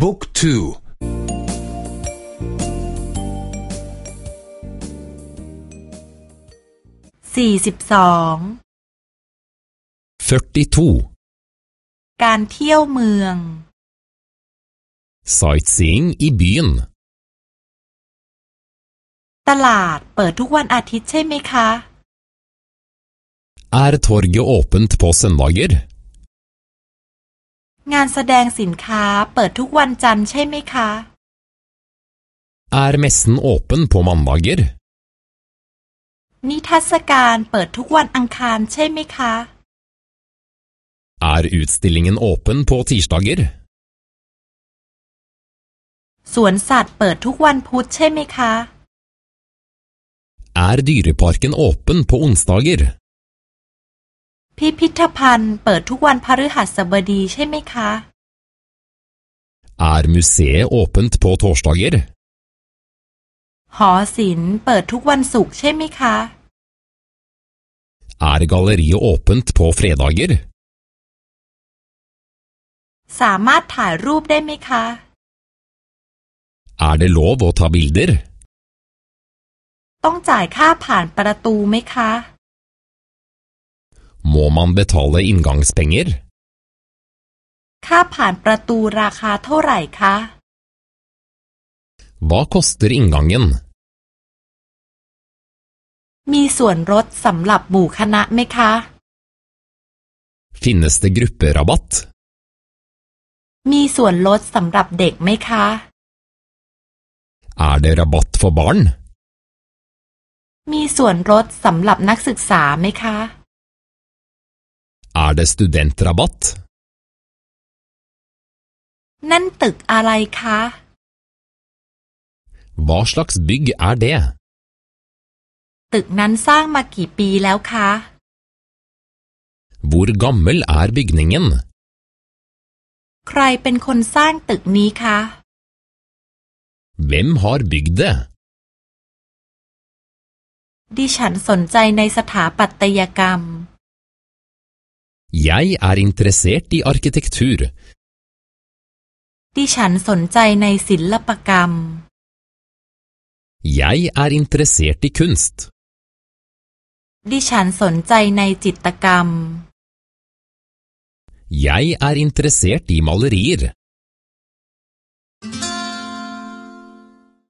บุ๊กทูสี่สิบสองการเที่ยวเมือง Sightseeing i byen ตลาดเปิดทุกวันอาทิตย์ใช่ไหมคะ Er torget åpent på søndager? งานแสดงสินค้าเปิดทุกวันจันทร์ใช่ไหมคะ Er messen åpen på mandager? นิทรรศการเปิดทุกวันอังคารใช่ไหมคะ Er utstillingen åpen på tirsdager? สวนสัตว์เปิดทุกวันพุธใช่ไหมคะ Er dyreparken åpen på onsdager? พิพิธภัณฑ์เปิดทุกวันพฤหัสบดีใช่ไหมคะ Er museet åpent på torsdager? หอศิลป์เปิดทุกวันศุกร์ใช่ไหมคะ Er galleriet åpent på fredager? สามารถถ่ายรูปได้ไหมคะ Er det lov å ta bilder? ต้องจ่ายค่าผ่านประตูไหมคะ Må man betale inngangspenger? ค่าผ่านประตูราคาเท่าไหร่คะ Hva koster inngangen? มีส่วนลดสำหรับหมู่คณะไหมคะ Finnes det grupperabatt? มีส่วนลดสำหรับเด็กไหมคะ Er det rabatt for barn? มีส่วนลดสำหรับนักศึกษาไหมคะ Er det studentrabatt? นั่นตึกอะไรคะ Hva slags bygg er det? ตึกนั้นสร้างมากี่ปีแล้วคะ Hvor gammel er bygningen? ใครเป็นคนสร้างตึกนี้คะ Hvem har bygd det? ดิฉันสนใจในสถาปัตยกรรม Jeg er interessert i arkitektur. ดิฉันสนใจในศิลปกรรม Jeg er interessert i kunst. ดิฉันสนใจในจิตรกรรม Jeg er interessert i malerier.